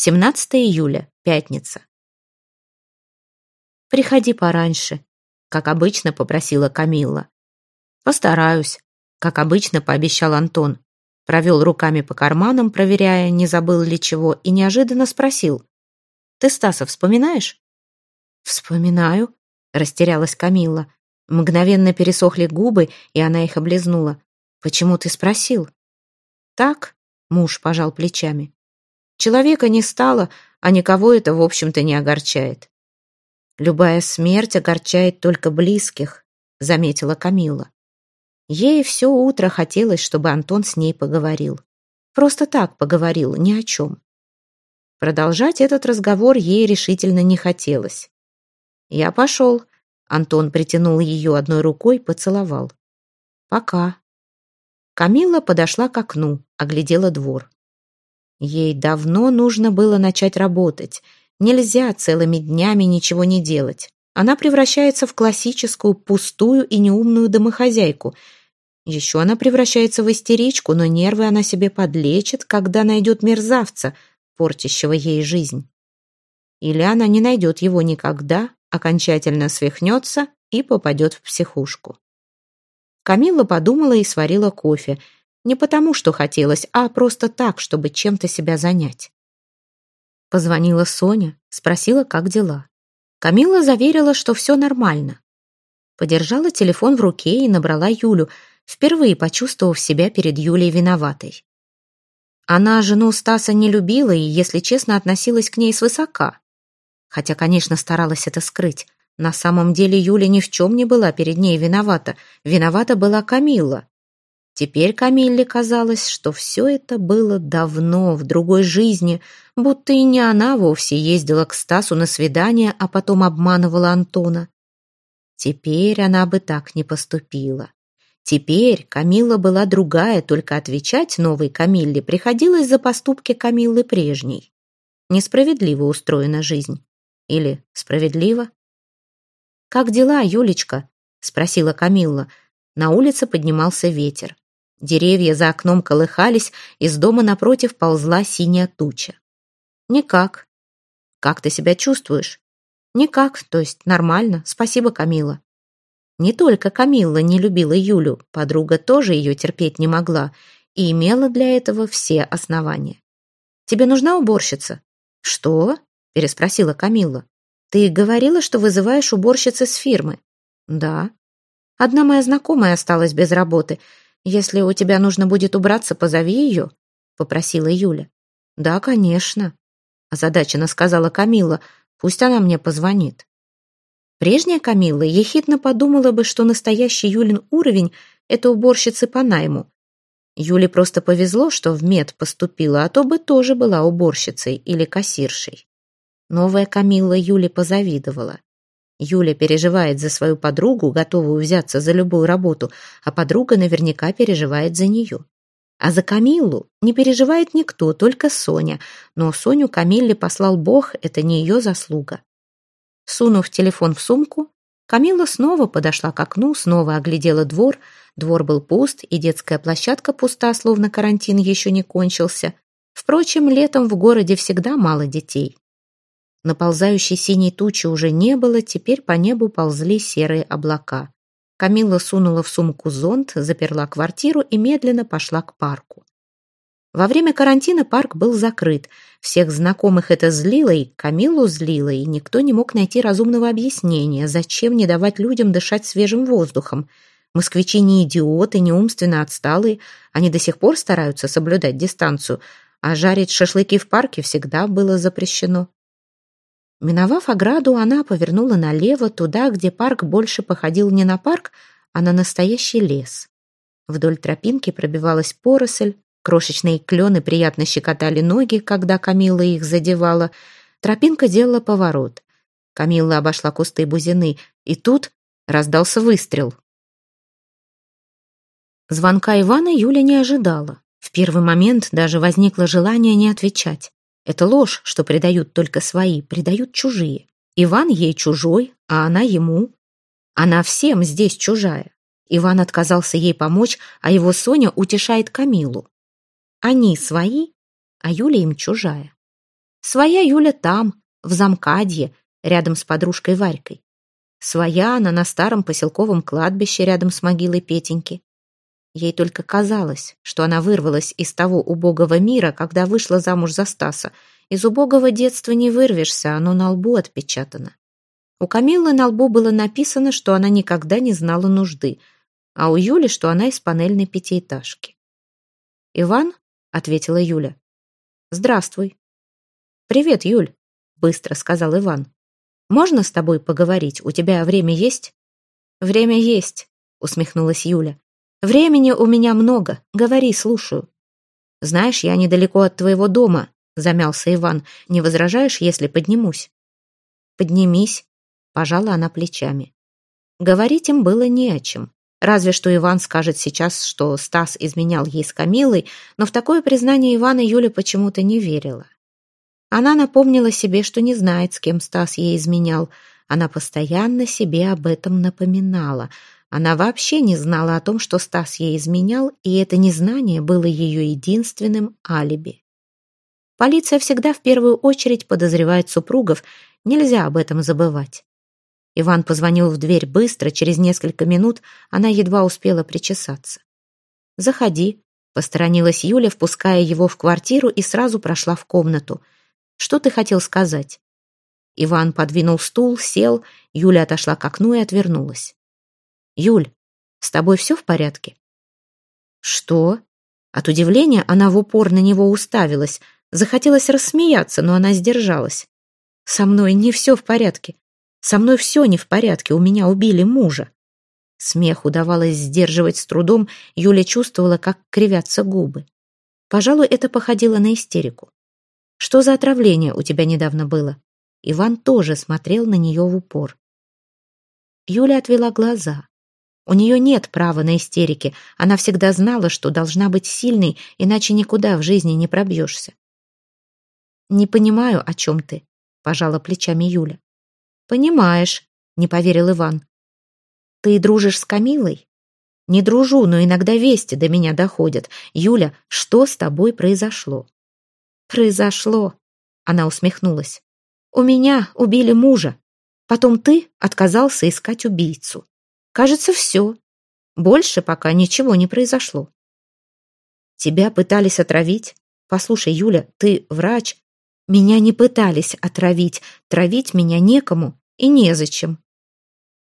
17 июля, пятница. «Приходи пораньше», — как обычно попросила Камилла. «Постараюсь», — как обычно пообещал Антон. Провел руками по карманам, проверяя, не забыл ли чего, и неожиданно спросил. «Ты Стаса вспоминаешь?» «Вспоминаю», — растерялась Камилла. Мгновенно пересохли губы, и она их облизнула. «Почему ты спросил?» «Так», — муж пожал плечами. «Человека не стало, а никого это, в общем-то, не огорчает». «Любая смерть огорчает только близких», — заметила Камилла. Ей все утро хотелось, чтобы Антон с ней поговорил. Просто так поговорил, ни о чем. Продолжать этот разговор ей решительно не хотелось. «Я пошел», — Антон притянул ее одной рукой, поцеловал. «Пока». Камила подошла к окну, оглядела двор. Ей давно нужно было начать работать. Нельзя целыми днями ничего не делать. Она превращается в классическую, пустую и неумную домохозяйку — еще она превращается в истеричку, но нервы она себе подлечит, когда найдет мерзавца, портящего ей жизнь. Или она не найдет его никогда, окончательно свихнется и попадет в психушку. Камилла подумала и сварила кофе. Не потому, что хотелось, а просто так, чтобы чем-то себя занять. Позвонила Соня, спросила, как дела. Камилла заверила, что все нормально. Подержала телефон в руке и набрала Юлю, впервые почувствовав себя перед Юлей виноватой. Она жену Стаса не любила и, если честно, относилась к ней свысока. Хотя, конечно, старалась это скрыть. На самом деле Юля ни в чем не была перед ней виновата. Виновата была Камилла. Теперь Камилле казалось, что все это было давно, в другой жизни, будто и не она вовсе ездила к Стасу на свидание, а потом обманывала Антона. Теперь она бы так не поступила. Теперь Камилла была другая, только отвечать новой Камилле приходилось за поступки Камиллы прежней. Несправедливо устроена жизнь. Или справедливо? «Как дела, Юлечка?» — спросила Камилла. На улице поднимался ветер. Деревья за окном колыхались, из дома напротив ползла синяя туча. «Никак». «Как ты себя чувствуешь?» «Никак, то есть нормально. Спасибо, Камила». Не только Камилла не любила Юлю, подруга тоже ее терпеть не могла и имела для этого все основания. «Тебе нужна уборщица?» «Что?» – переспросила Камилла. «Ты говорила, что вызываешь уборщицы с фирмы?» «Да». «Одна моя знакомая осталась без работы. Если у тебя нужно будет убраться, позови ее», – попросила Юля. «Да, конечно», – озадаченно сказала Камилла. «Пусть она мне позвонит». Прежняя Камилла ехидно подумала бы, что настоящий Юлин уровень — это уборщицы по найму. Юле просто повезло, что в мед поступила, а то бы тоже была уборщицей или кассиршей. Новая Камилла Юле позавидовала. Юля переживает за свою подругу, готовую взяться за любую работу, а подруга наверняка переживает за нее. А за Камиллу не переживает никто, только Соня. Но Соню Камилле послал Бог, это не ее заслуга. Сунув телефон в сумку, Камила снова подошла к окну, снова оглядела двор. Двор был пуст, и детская площадка пуста, словно карантин еще не кончился. Впрочем, летом в городе всегда мало детей. Наползающей синей тучи уже не было, теперь по небу ползли серые облака. Камила сунула в сумку зонт, заперла квартиру и медленно пошла к парку. Во время карантина парк был закрыт. Всех знакомых это злило, и Камилу злило, и никто не мог найти разумного объяснения, зачем не давать людям дышать свежим воздухом. Москвичи не идиоты, не умственно отсталые, они до сих пор стараются соблюдать дистанцию, а жарить шашлыки в парке всегда было запрещено. Миновав ограду, она повернула налево, туда, где парк больше походил не на парк, а на настоящий лес. Вдоль тропинки пробивалась поросль, Крошечные клены приятно щекотали ноги, когда Камилла их задевала. Тропинка делала поворот. Камилла обошла кусты бузины, и тут раздался выстрел. Звонка Ивана Юля не ожидала. В первый момент даже возникло желание не отвечать. Это ложь, что предают только свои, предают чужие. Иван ей чужой, а она ему. Она всем здесь чужая. Иван отказался ей помочь, а его Соня утешает Камилу. Они свои, а Юля им чужая. Своя Юля там, в замкадье, рядом с подружкой Варькой. Своя она на старом поселковом кладбище рядом с могилой Петеньки. Ей только казалось, что она вырвалась из того убогого мира, когда вышла замуж за Стаса. Из убогого детства не вырвешься, оно на лбу отпечатано. У Камиллы на лбу было написано, что она никогда не знала нужды, а у Юли, что она из панельной пятиэтажки. «Иван?» — ответила Юля. «Здравствуй». «Привет, Юль», — быстро сказал Иван. «Можно с тобой поговорить? У тебя время есть?» «Время есть», — усмехнулась Юля. «Времени у меня много. Говори, слушаю». «Знаешь, я недалеко от твоего дома», — замялся Иван. «Не возражаешь, если поднимусь?» «Поднимись», — пожала она плечами. Говорить им было не о чем. Разве что Иван скажет сейчас, что Стас изменял ей с Камилой, но в такое признание Ивана Юля почему-то не верила. Она напомнила себе, что не знает, с кем Стас ей изменял. Она постоянно себе об этом напоминала — она вообще не знала о том, что Стас ей изменял, и это незнание было ее единственным алиби. Полиция всегда в первую очередь подозревает супругов, нельзя об этом забывать. Иван позвонил в дверь быстро, через несколько минут она едва успела причесаться. «Заходи», — посторонилась Юля, впуская его в квартиру и сразу прошла в комнату. «Что ты хотел сказать?» Иван подвинул стул, сел, Юля отошла к окну и отвернулась. «Юль, с тобой все в порядке?» «Что?» От удивления она в упор на него уставилась. Захотелось рассмеяться, но она сдержалась. «Со мной не все в порядке. Со мной все не в порядке. У меня убили мужа». Смех удавалось сдерживать с трудом. Юля чувствовала, как кривятся губы. Пожалуй, это походило на истерику. «Что за отравление у тебя недавно было?» Иван тоже смотрел на нее в упор. Юля отвела глаза. У нее нет права на истерики. Она всегда знала, что должна быть сильной, иначе никуда в жизни не пробьешься. «Не понимаю, о чем ты», — пожала плечами Юля. «Понимаешь», — не поверил Иван. «Ты дружишь с Камилой?» «Не дружу, но иногда вести до меня доходят. Юля, что с тобой произошло?» «Произошло», — она усмехнулась. «У меня убили мужа. Потом ты отказался искать убийцу. Кажется, все. Больше пока ничего не произошло. Тебя пытались отравить? Послушай, Юля, ты врач. Меня не пытались отравить. Травить меня некому и незачем.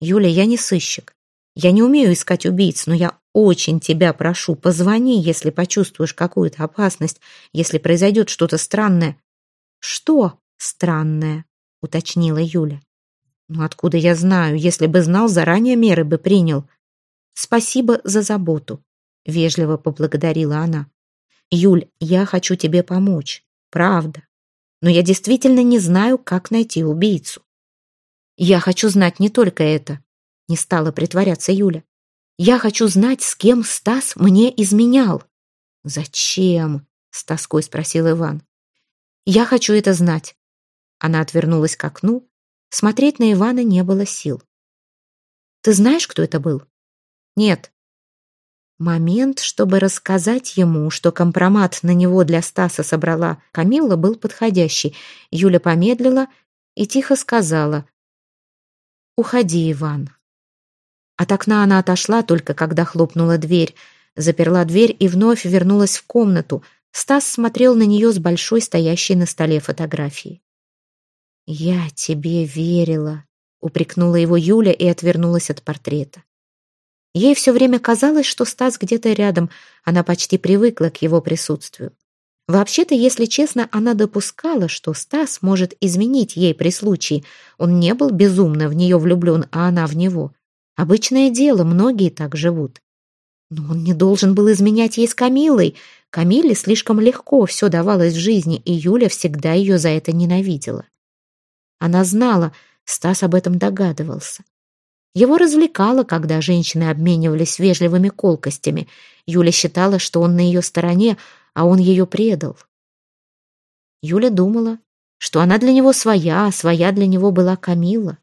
Юля, я не сыщик. Я не умею искать убийц, но я очень тебя прошу, позвони, если почувствуешь какую-то опасность, если произойдет что-то странное. Что странное? уточнила Юля. Ну откуда я знаю? Если бы знал, заранее меры бы принял. Спасибо за заботу, вежливо поблагодарила она. Юль, я хочу тебе помочь. Правда. Но я действительно не знаю, как найти убийцу. Я хочу знать не только это. Не стала притворяться Юля. Я хочу знать, с кем Стас мне изменял. Зачем? С тоской спросил Иван. Я хочу это знать. Она отвернулась к окну, Смотреть на Ивана не было сил. «Ты знаешь, кто это был?» «Нет». Момент, чтобы рассказать ему, что компромат на него для Стаса собрала Камилла, был подходящий. Юля помедлила и тихо сказала «Уходи, Иван». От окна она отошла только когда хлопнула дверь, заперла дверь и вновь вернулась в комнату. Стас смотрел на нее с большой стоящей на столе фотографией. «Я тебе верила», — упрекнула его Юля и отвернулась от портрета. Ей все время казалось, что Стас где-то рядом, она почти привыкла к его присутствию. Вообще-то, если честно, она допускала, что Стас может изменить ей при случае. Он не был безумно в нее влюблен, а она в него. Обычное дело, многие так живут. Но он не должен был изменять ей с Камилой. Камиле слишком легко все давалось в жизни, и Юля всегда ее за это ненавидела. Она знала, Стас об этом догадывался. Его развлекало, когда женщины обменивались вежливыми колкостями. Юля считала, что он на ее стороне, а он ее предал. Юля думала, что она для него своя, а своя для него была Камила.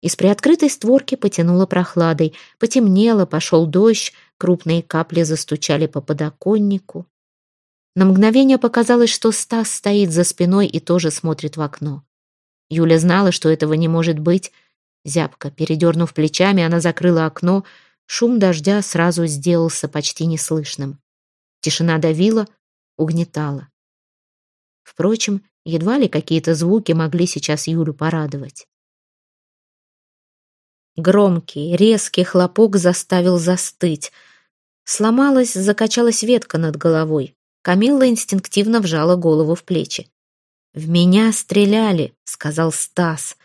Из приоткрытой створки потянуло прохладой, потемнело, пошел дождь, крупные капли застучали по подоконнику. На мгновение показалось, что Стас стоит за спиной и тоже смотрит в окно. Юля знала, что этого не может быть. Зябко, передернув плечами, она закрыла окно. Шум дождя сразу сделался почти неслышным. Тишина давила, угнетала. Впрочем, едва ли какие-то звуки могли сейчас Юлю порадовать. Громкий, резкий хлопок заставил застыть. Сломалась, закачалась ветка над головой. Камилла инстинктивно вжала голову в плечи. «В меня стреляли», — сказал Стас.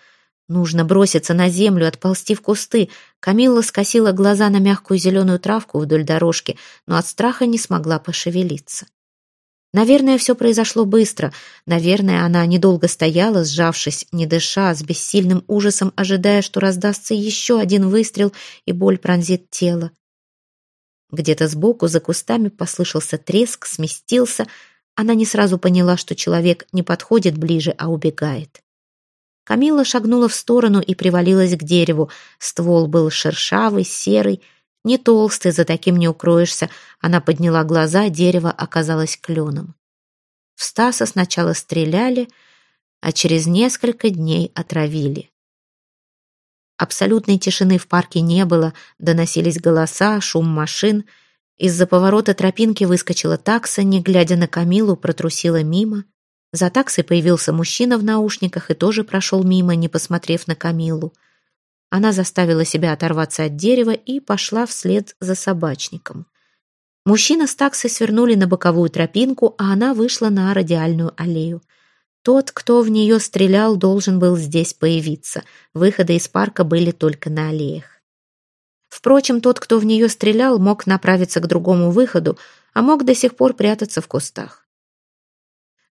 «Нужно броситься на землю, отползти в кусты». Камилла скосила глаза на мягкую зеленую травку вдоль дорожки, но от страха не смогла пошевелиться. Наверное, все произошло быстро. Наверное, она недолго стояла, сжавшись, не дыша, с бессильным ужасом, ожидая, что раздастся еще один выстрел, и боль пронзит тело. Где-то сбоку, за кустами, послышался треск, сместился. Она не сразу поняла, что человек не подходит ближе, а убегает. Камила шагнула в сторону и привалилась к дереву. Ствол был шершавый, серый, не толстый, за таким не укроешься. Она подняла глаза, дерево оказалось кленом. В Стаса сначала стреляли, а через несколько дней отравили. Абсолютной тишины в парке не было, доносились голоса, шум машин. Из-за поворота тропинки выскочила такса, не глядя на Камилу, протрусила мимо. За таксой появился мужчина в наушниках и тоже прошел мимо, не посмотрев на Камилу. Она заставила себя оторваться от дерева и пошла вслед за собачником. Мужчина с таксой свернули на боковую тропинку, а она вышла на радиальную аллею. Тот, кто в нее стрелял, должен был здесь появиться. Выходы из парка были только на аллеях. Впрочем, тот, кто в нее стрелял, мог направиться к другому выходу, а мог до сих пор прятаться в кустах.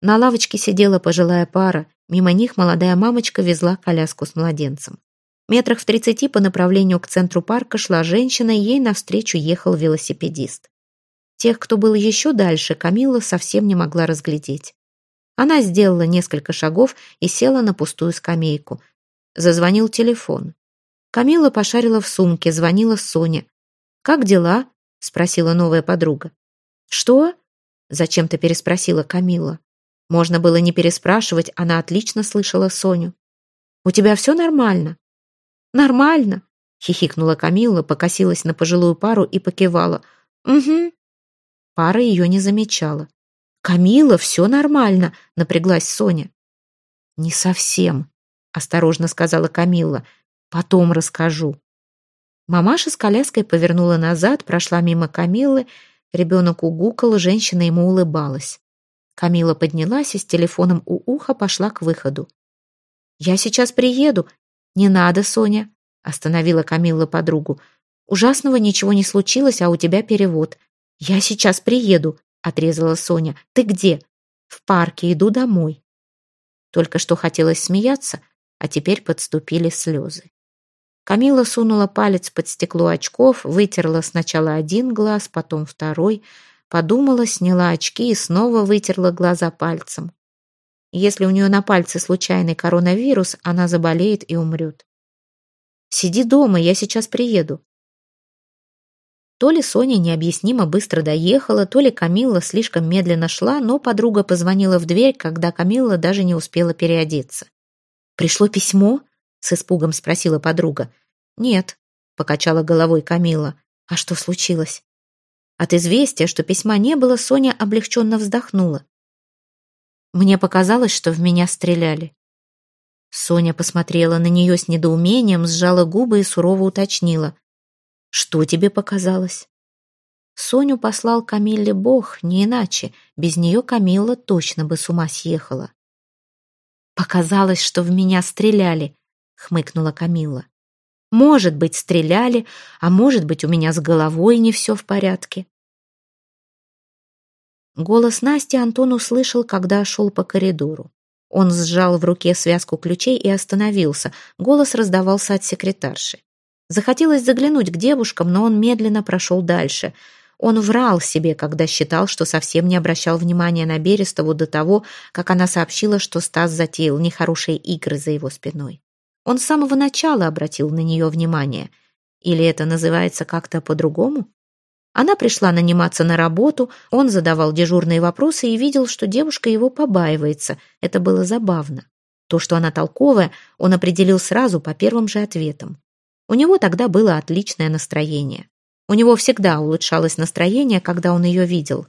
На лавочке сидела пожилая пара, мимо них молодая мамочка везла коляску с младенцем. Метрах в тридцати по направлению к центру парка шла женщина, и ей навстречу ехал велосипедист. Тех, кто был еще дальше, Камила совсем не могла разглядеть. Она сделала несколько шагов и села на пустую скамейку. Зазвонил телефон. Камила пошарила в сумке, звонила Соня. «Как дела?» — спросила новая подруга. «Что?» — зачем-то переспросила Камила. Можно было не переспрашивать, она отлично слышала Соню. «У тебя все нормально?» «Нормально», — хихикнула Камилла, покосилась на пожилую пару и покивала. «Угу». Пара ее не замечала. «Камила, все нормально», — напряглась Соня. «Не совсем», — осторожно сказала Камилла. «Потом расскажу». Мамаша с коляской повернула назад, прошла мимо Камиллы. Ребенок угукал, женщина ему улыбалась. Камила поднялась и с телефоном у уха пошла к выходу. «Я сейчас приеду», «Не надо, Соня», — остановила Камилла подругу. «Ужасного ничего не случилось, а у тебя перевод. Я сейчас приеду», — отрезала Соня. «Ты где?» «В парке, иду домой». Только что хотелось смеяться, а теперь подступили слезы. Камила сунула палец под стекло очков, вытерла сначала один глаз, потом второй, подумала, сняла очки и снова вытерла глаза пальцем. Если у нее на пальце случайный коронавирус, она заболеет и умрет. «Сиди дома, я сейчас приеду». То ли Соня необъяснимо быстро доехала, то ли Камилла слишком медленно шла, но подруга позвонила в дверь, когда Камилла даже не успела переодеться. «Пришло письмо?» — с испугом спросила подруга. «Нет», — покачала головой Камилла. «А что случилось?» От известия, что письма не было, Соня облегченно вздохнула. Мне показалось, что в меня стреляли. Соня посмотрела на нее с недоумением, сжала губы и сурово уточнила. «Что тебе показалось?» Соню послал Камилле Бог, не иначе. Без нее Камилла точно бы с ума съехала. «Показалось, что в меня стреляли», — хмыкнула Камилла. «Может быть, стреляли, а может быть, у меня с головой не все в порядке». Голос Насти Антон услышал, когда шел по коридору. Он сжал в руке связку ключей и остановился. Голос раздавался от секретарши. Захотелось заглянуть к девушкам, но он медленно прошел дальше. Он врал себе, когда считал, что совсем не обращал внимания на Берестову до того, как она сообщила, что Стас затеял нехорошие игры за его спиной. Он с самого начала обратил на нее внимание. Или это называется как-то по-другому? Она пришла наниматься на работу, он задавал дежурные вопросы и видел, что девушка его побаивается. Это было забавно. То, что она толковая, он определил сразу по первым же ответам. У него тогда было отличное настроение. У него всегда улучшалось настроение, когда он ее видел.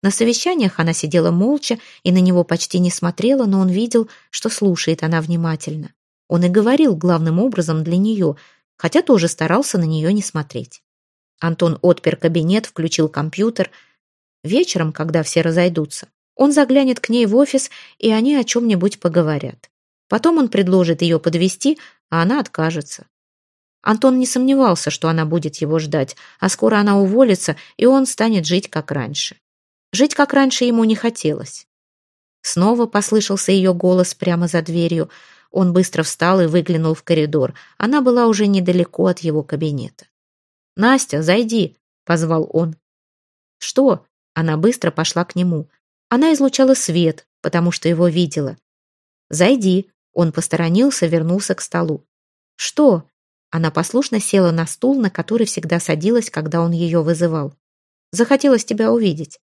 На совещаниях она сидела молча и на него почти не смотрела, но он видел, что слушает она внимательно. Он и говорил главным образом для нее, хотя тоже старался на нее не смотреть. Антон отпер кабинет, включил компьютер. Вечером, когда все разойдутся, он заглянет к ней в офис, и они о чем-нибудь поговорят. Потом он предложит ее подвести, а она откажется. Антон не сомневался, что она будет его ждать, а скоро она уволится, и он станет жить как раньше. Жить как раньше ему не хотелось. Снова послышался ее голос прямо за дверью. Он быстро встал и выглянул в коридор. Она была уже недалеко от его кабинета. «Настя, зайди!» — позвал он. «Что?» — она быстро пошла к нему. Она излучала свет, потому что его видела. «Зайди!» — он посторонился, вернулся к столу. «Что?» Она послушно села на стул, на который всегда садилась, когда он ее вызывал. «Захотелось тебя увидеть».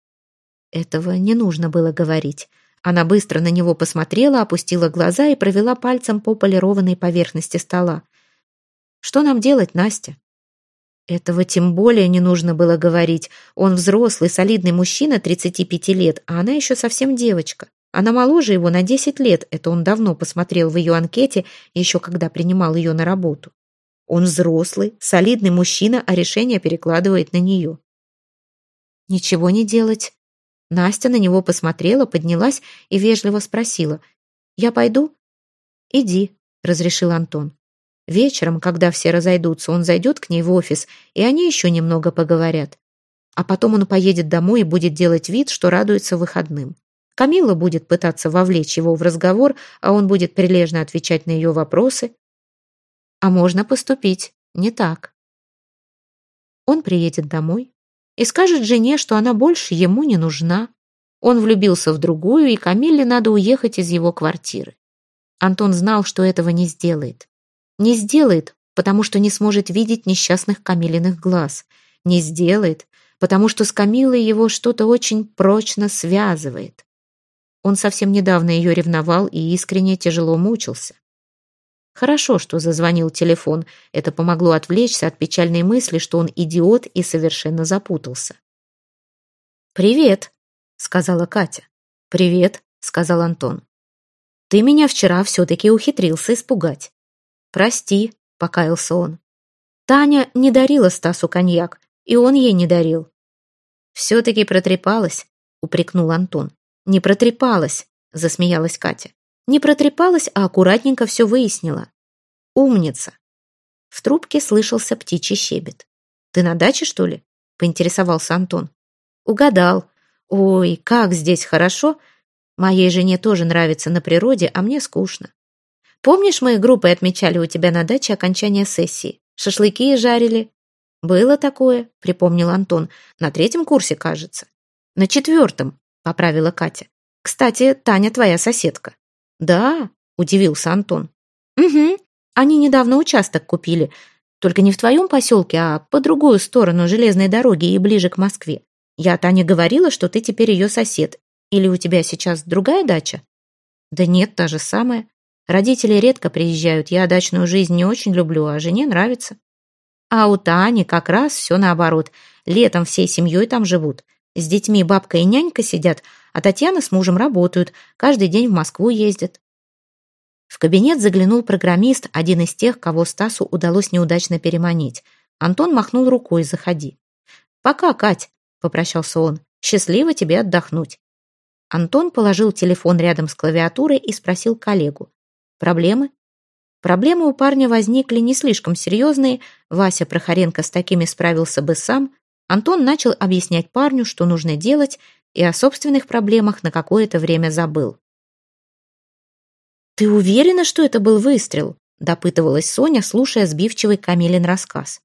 Этого не нужно было говорить. Она быстро на него посмотрела, опустила глаза и провела пальцем по полированной поверхности стола. «Что нам делать, Настя?» Этого тем более не нужно было говорить. Он взрослый, солидный мужчина 35 лет, а она еще совсем девочка. Она моложе его на 10 лет, это он давно посмотрел в ее анкете, еще когда принимал ее на работу. Он взрослый, солидный мужчина, а решение перекладывает на нее. Ничего не делать. Настя на него посмотрела, поднялась и вежливо спросила. «Я пойду?» «Иди», — разрешил Антон. Вечером, когда все разойдутся, он зайдет к ней в офис, и они еще немного поговорят. А потом он поедет домой и будет делать вид, что радуется выходным. Камила будет пытаться вовлечь его в разговор, а он будет прилежно отвечать на ее вопросы. А можно поступить не так. Он приедет домой и скажет жене, что она больше ему не нужна. Он влюбился в другую, и Камилле надо уехать из его квартиры. Антон знал, что этого не сделает. Не сделает, потому что не сможет видеть несчастных Камилиных глаз. Не сделает, потому что с Камилой его что-то очень прочно связывает. Он совсем недавно ее ревновал и искренне тяжело мучился. Хорошо, что зазвонил телефон. Это помогло отвлечься от печальной мысли, что он идиот и совершенно запутался. «Привет», — сказала Катя. «Привет», — сказал Антон. «Ты меня вчера все-таки ухитрился испугать». «Прости», — покаялся он. Таня не дарила Стасу коньяк, и он ей не дарил. «Все-таки протрепалась», — упрекнул Антон. «Не протрепалась», — засмеялась Катя. «Не протрепалась, а аккуратненько все выяснила. Умница». В трубке слышался птичий щебет. «Ты на даче, что ли?» — поинтересовался Антон. «Угадал. Ой, как здесь хорошо. Моей жене тоже нравится на природе, а мне скучно. Помнишь, мы группой отмечали у тебя на даче окончание сессии? Шашлыки жарили?» «Было такое», — припомнил Антон. «На третьем курсе, кажется». «На четвертом», — поправила Катя. «Кстати, Таня твоя соседка». «Да», — удивился Антон. «Угу. Они недавно участок купили. Только не в твоем поселке, а по другую сторону железной дороги и ближе к Москве. Я Тане говорила, что ты теперь ее сосед. Или у тебя сейчас другая дача?» «Да нет, та же самая. Родители редко приезжают, я дачную жизнь не очень люблю, а жене нравится. А у Тани как раз все наоборот. Летом всей семьей там живут. С детьми бабка и нянька сидят, а Татьяна с мужем работают, каждый день в Москву ездят. В кабинет заглянул программист, один из тех, кого Стасу удалось неудачно переманить. Антон махнул рукой, заходи. «Пока, Кать», — попрощался он, — «счастливо тебе отдохнуть». Антон положил телефон рядом с клавиатурой и спросил коллегу. Проблемы? Проблемы у парня возникли не слишком серьезные, Вася Прохоренко с такими справился бы сам. Антон начал объяснять парню, что нужно делать, и о собственных проблемах на какое-то время забыл. «Ты уверена, что это был выстрел?» — допытывалась Соня, слушая сбивчивый Камилин рассказ.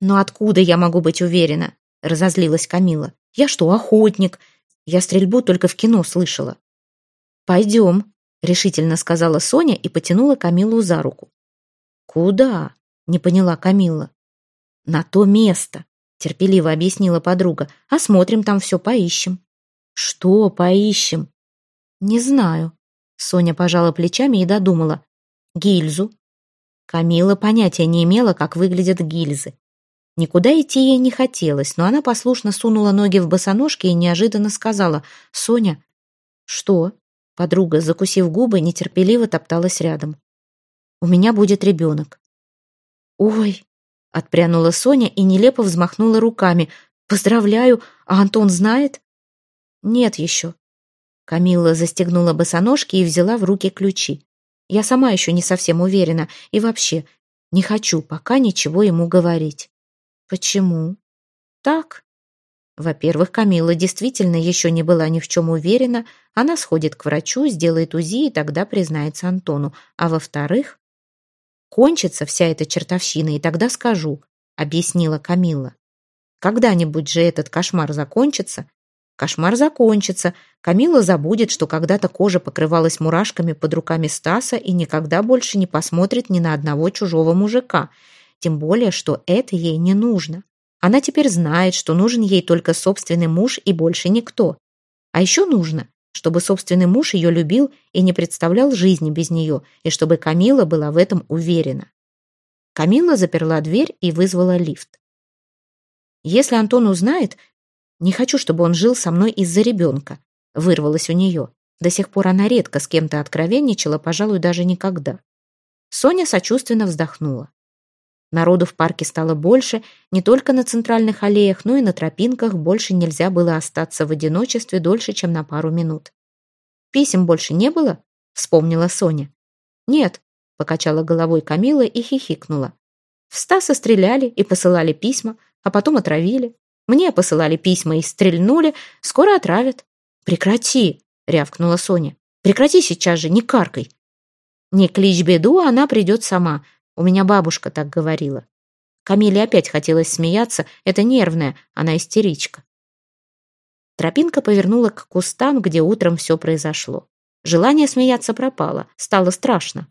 «Но откуда я могу быть уверена?» — разозлилась Камила. «Я что, охотник? Я стрельбу только в кино слышала». «Пойдем», решительно сказала Соня и потянула Камилу за руку. «Куда?» — не поняла Камила. «На то место», — терпеливо объяснила подруга. «Осмотрим там все, поищем». «Что поищем?» «Не знаю». Соня пожала плечами и додумала. «Гильзу». Камила понятия не имела, как выглядят гильзы. Никуда идти ей не хотелось, но она послушно сунула ноги в босоножки и неожиданно сказала «Соня». «Что?» Подруга, закусив губы, нетерпеливо топталась рядом. «У меня будет ребенок». «Ой!» — отпрянула Соня и нелепо взмахнула руками. «Поздравляю! А Антон знает?» «Нет еще». Камилла застегнула босоножки и взяла в руки ключи. «Я сама еще не совсем уверена. И вообще, не хочу пока ничего ему говорить». Почему? Так. Во-первых, Камила действительно еще не была ни в чем уверена. Она сходит к врачу, сделает УЗИ и тогда признается Антону. А во-вторых, кончится вся эта чертовщина, и тогда скажу, объяснила Камила. Когда-нибудь же этот кошмар закончится. Кошмар закончится. Камила забудет, что когда-то кожа покрывалась мурашками под руками Стаса и никогда больше не посмотрит ни на одного чужого мужика. Тем более, что это ей не нужно. Она теперь знает, что нужен ей только собственный муж и больше никто. А еще нужно, чтобы собственный муж ее любил и не представлял жизни без нее, и чтобы Камила была в этом уверена. Камила заперла дверь и вызвала лифт. «Если Антон узнает, не хочу, чтобы он жил со мной из-за ребенка», вырвалась у нее. До сих пор она редко с кем-то откровенничала, пожалуй, даже никогда. Соня сочувственно вздохнула. Народу в парке стало больше, не только на центральных аллеях, но и на тропинках больше нельзя было остаться в одиночестве дольше, чем на пару минут. «Писем больше не было?» — вспомнила Соня. «Нет», — покачала головой Камила и хихикнула. «В Стаса стреляли и посылали письма, а потом отравили. Мне посылали письма и стрельнули, скоро отравят». «Прекрати!» — рявкнула Соня. «Прекрати сейчас же, не каркай!» «Не клич беду, она придет сама. У меня бабушка так говорила. Камиле опять хотелось смеяться. Это нервная, она истеричка. Тропинка повернула к кустам, где утром все произошло. Желание смеяться пропало. Стало страшно.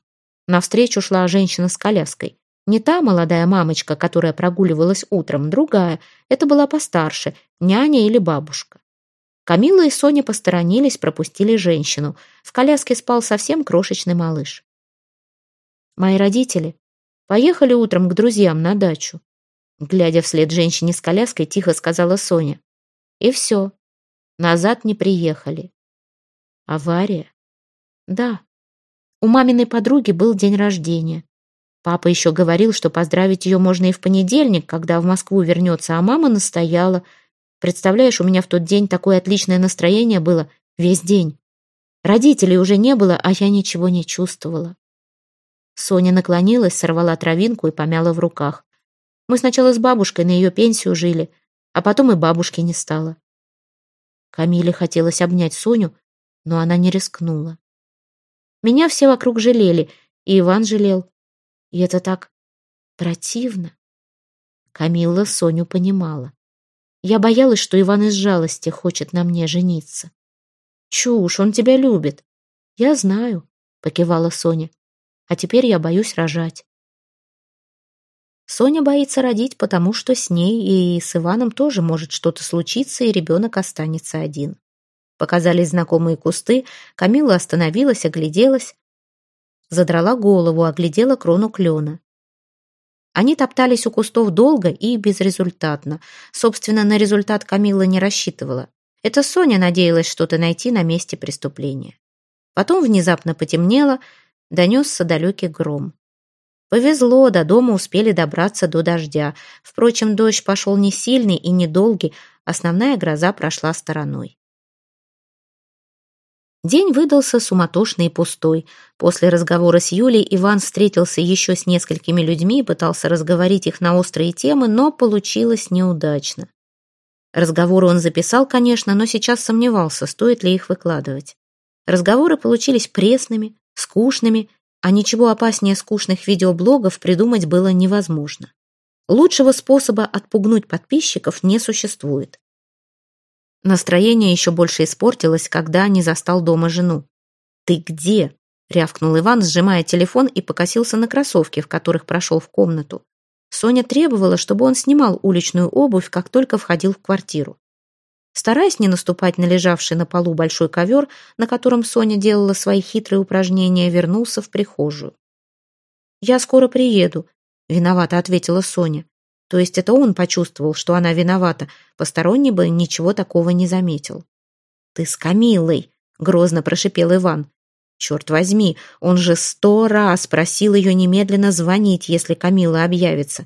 Навстречу шла женщина с коляской. Не та молодая мамочка, которая прогуливалась утром, другая. Это была постарше, няня или бабушка. Камила и Соня посторонились, пропустили женщину. В коляске спал совсем крошечный малыш. Мои родители Поехали утром к друзьям на дачу. Глядя вслед женщине с коляской, тихо сказала Соня. И все. Назад не приехали. Авария? Да. У маминой подруги был день рождения. Папа еще говорил, что поздравить ее можно и в понедельник, когда в Москву вернется, а мама настояла. Представляешь, у меня в тот день такое отличное настроение было весь день. Родителей уже не было, а я ничего не чувствовала. Соня наклонилась, сорвала травинку и помяла в руках. Мы сначала с бабушкой на ее пенсию жили, а потом и бабушки не стало. Камиле хотелось обнять Соню, но она не рискнула. Меня все вокруг жалели, и Иван жалел. И это так противно. Камилла Соню понимала. Я боялась, что Иван из жалости хочет на мне жениться. Чушь, он тебя любит. Я знаю, покивала Соня а теперь я боюсь рожать. Соня боится родить, потому что с ней и с Иваном тоже может что-то случиться, и ребенок останется один. Показались знакомые кусты, Камила остановилась, огляделась, задрала голову, оглядела крону клена. Они топтались у кустов долго и безрезультатно. Собственно, на результат Камила не рассчитывала. Это Соня надеялась что-то найти на месте преступления. Потом внезапно потемнело, донесся далекий гром. Повезло, до дома успели добраться до дождя. Впрочем, дождь пошел не сильный и недолгий, основная гроза прошла стороной. День выдался суматошный и пустой. После разговора с Юлей Иван встретился еще с несколькими людьми и пытался разговорить их на острые темы, но получилось неудачно. Разговоры он записал, конечно, но сейчас сомневался, стоит ли их выкладывать. Разговоры получились пресными, скучными, а ничего опаснее скучных видеоблогов придумать было невозможно. Лучшего способа отпугнуть подписчиков не существует. Настроение еще больше испортилось, когда не застал дома жену. «Ты где?» — рявкнул Иван, сжимая телефон и покосился на кроссовки, в которых прошел в комнату. Соня требовала, чтобы он снимал уличную обувь, как только входил в квартиру. Стараясь не наступать на лежавший на полу большой ковер, на котором Соня делала свои хитрые упражнения, вернулся в прихожую. «Я скоро приеду», — виновато ответила Соня. То есть это он почувствовал, что она виновата, посторонний бы ничего такого не заметил. «Ты с Камилой», — грозно прошипел Иван. Черт возьми, он же сто раз просил ее немедленно звонить, если Камила объявится.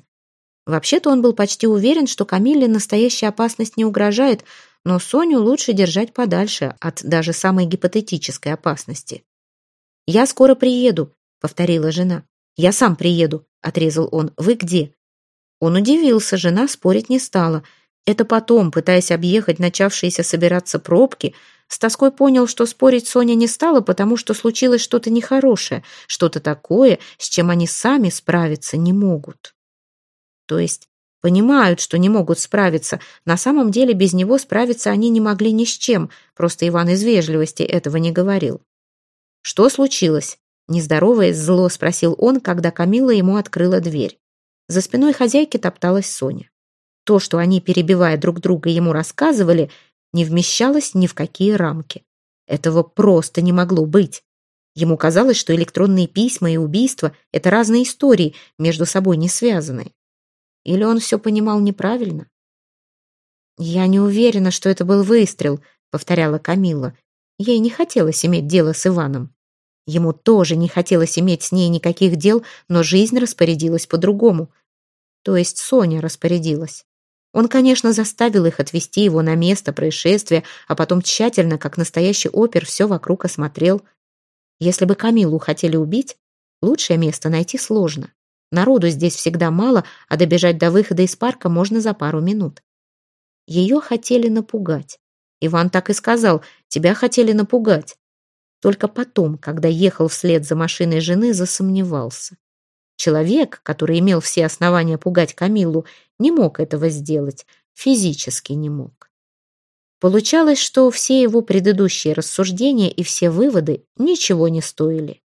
Вообще-то он был почти уверен, что Камиле настоящая опасность не угрожает, но Соню лучше держать подальше от даже самой гипотетической опасности. «Я скоро приеду», — повторила жена. «Я сам приеду», — отрезал он. «Вы где?» Он удивился, жена спорить не стала. Это потом, пытаясь объехать начавшиеся собираться пробки, с тоской понял, что спорить Соня не стала, потому что случилось что-то нехорошее, что-то такое, с чем они сами справиться не могут. То есть Понимают, что не могут справиться. На самом деле без него справиться они не могли ни с чем, просто Иван из вежливости этого не говорил. «Что случилось?» Нездороваясь, зло спросил он, когда Камила ему открыла дверь. За спиной хозяйки топталась Соня. То, что они, перебивая друг друга, ему рассказывали, не вмещалось ни в какие рамки. Этого просто не могло быть. Ему казалось, что электронные письма и убийства — это разные истории, между собой не связанные. Или он все понимал неправильно? «Я не уверена, что это был выстрел», — повторяла Камила. Ей не хотелось иметь дело с Иваном. Ему тоже не хотелось иметь с ней никаких дел, но жизнь распорядилась по-другому. То есть Соня распорядилась. Он, конечно, заставил их отвезти его на место происшествия, а потом тщательно, как настоящий опер, все вокруг осмотрел. Если бы Камилу хотели убить, лучшее место найти сложно. Народу здесь всегда мало, а добежать до выхода из парка можно за пару минут. Ее хотели напугать. Иван так и сказал, тебя хотели напугать. Только потом, когда ехал вслед за машиной жены, засомневался. Человек, который имел все основания пугать Камилу, не мог этого сделать, физически не мог. Получалось, что все его предыдущие рассуждения и все выводы ничего не стоили.